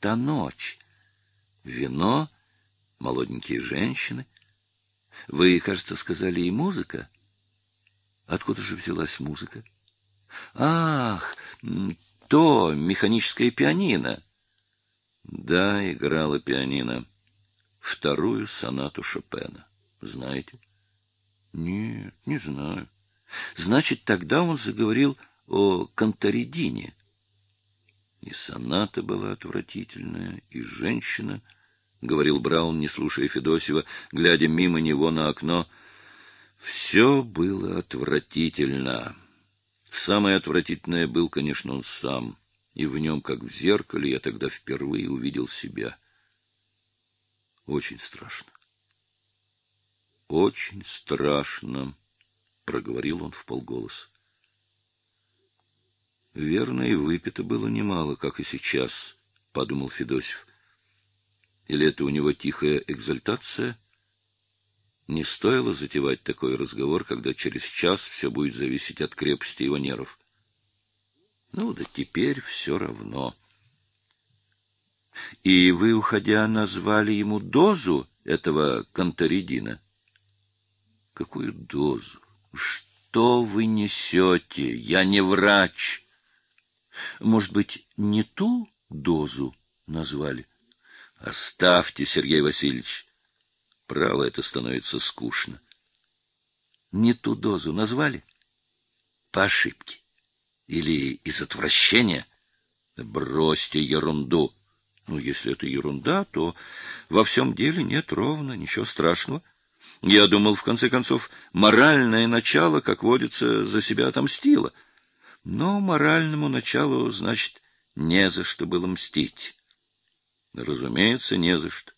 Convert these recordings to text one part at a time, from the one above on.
та ночь? Вино, молоденькие женщины. Вы, кажется, сказали и музыка. Откуда же взялась музыка? Ах, то механическое пианино. Да, играла пианино. Вторую сонату Шопена. Знаете? Нет, не знаю. Значит, тогда он заговорил о Конторидине. И соната была отвратительная, и женщина, — говорил Браун, не слушая Федосева, глядя мимо него на окно. Все было отвратительно. Самое отвратительное был, конечно, он сам, и в нем, как в зеркале, я тогда впервые увидел себя. Очень страшно. Очень страшно, — проговорил он вполголоса. Верно, и выпито было немало, как и сейчас, — подумал Федосев. Или это у него тихая экзальтация? Не стоило затевать такой разговор, когда через час все будет зависеть от крепости его нервов. Ну да теперь все равно. И вы, уходя, назвали ему дозу этого канторидина? Какую дозу? Что вы несете? Я не врач. Может быть, не ту дозу назвали? Оставьте, Сергей Васильевич. Право, это становится скучно. Не ту дозу назвали? По ошибке. Или из отвращения? Бросьте ерунду. Ну, если это ерунда, то во всем деле нет ровно, ничего страшного. Я думал, в конце концов, моральное начало, как водится, за себя отомстило. Но моральному началу, значит, не за что было мстить. Разумеется, не за что.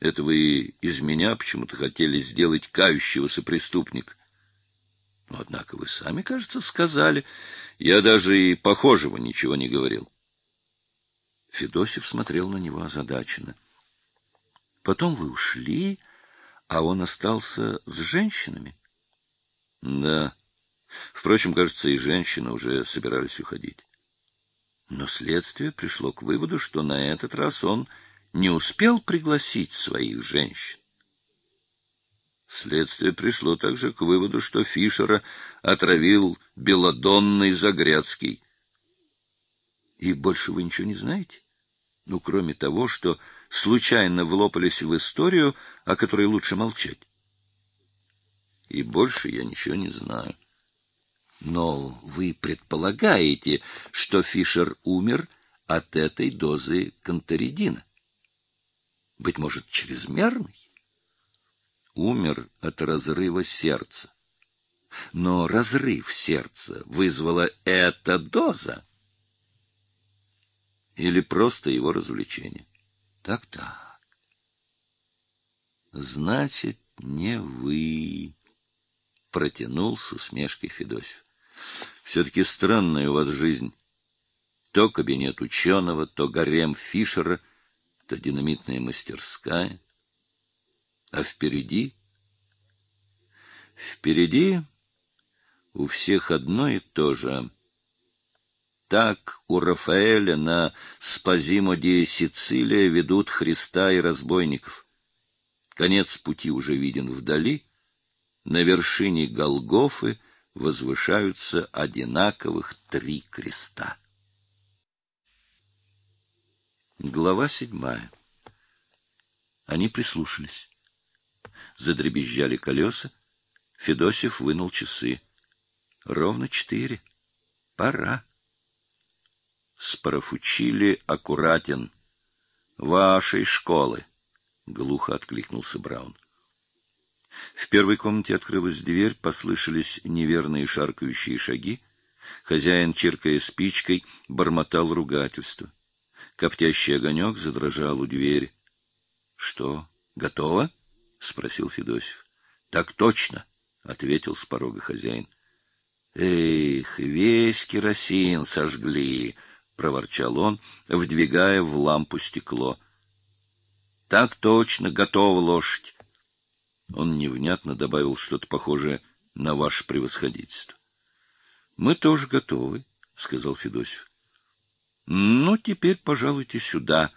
Это вы из меня почему-то хотели сделать кающегося преступника. Но, однако, вы сами, кажется, сказали. Я даже и похожего ничего не говорил. Федосев смотрел на него озадаченно. Потом вы ушли, а он остался с женщинами? Да. Впрочем, кажется, и женщины уже собирались уходить. Но следствие пришло к выводу, что на этот раз он не успел пригласить своих женщин. Следствие пришло также к выводу, что Фишера отравил белодонный Загрядский. И больше вы ничего не знаете? Ну, кроме того, что случайно влопались в историю, о которой лучше молчать. И больше я ничего не знаю. Но вы предполагаете, что Фишер умер от этой дозы канторидина? Быть может, чрезмерной? Умер от разрыва сердца. Но разрыв сердца вызвала эта доза? Или просто его развлечение? Так-так. Значит, не вы, протянул с усмешкой Федосев. Все-таки странная у вас жизнь. То кабинет ученого, то гарем Фишера, то динамитная мастерская. А впереди? Впереди у всех одно и то же. Так у Рафаэля на Спазимо де Сицилия ведут Христа и разбойников. Конец пути уже виден вдали. На вершине Голгофы — возвышаются одинаковых три креста. Глава седьмая. Они прислушались. Задребезжали колеса. Федосев вынул часы. Ровно четыре. Пора. Спарафучили аккуратен. Вашей школы. Глухо откликнулся Браун. В первой комнате открылась дверь, послышались неверные шаркающие шаги. Хозяин, чиркая спичкой, бормотал ругательство. Коптящий огонек задрожал у двери. — Что, готово? — спросил Федосев. — Так точно, — ответил с порога хозяин. — Эх, весь керосин сожгли, — проворчал он, вдвигая в лампу стекло. — Так точно, готова лошадь. Он невнятно добавил что-то похожее на ваше превосходительство. Мы тоже готовы, сказал Федосев. Ну, теперь, пожалуйте сюда.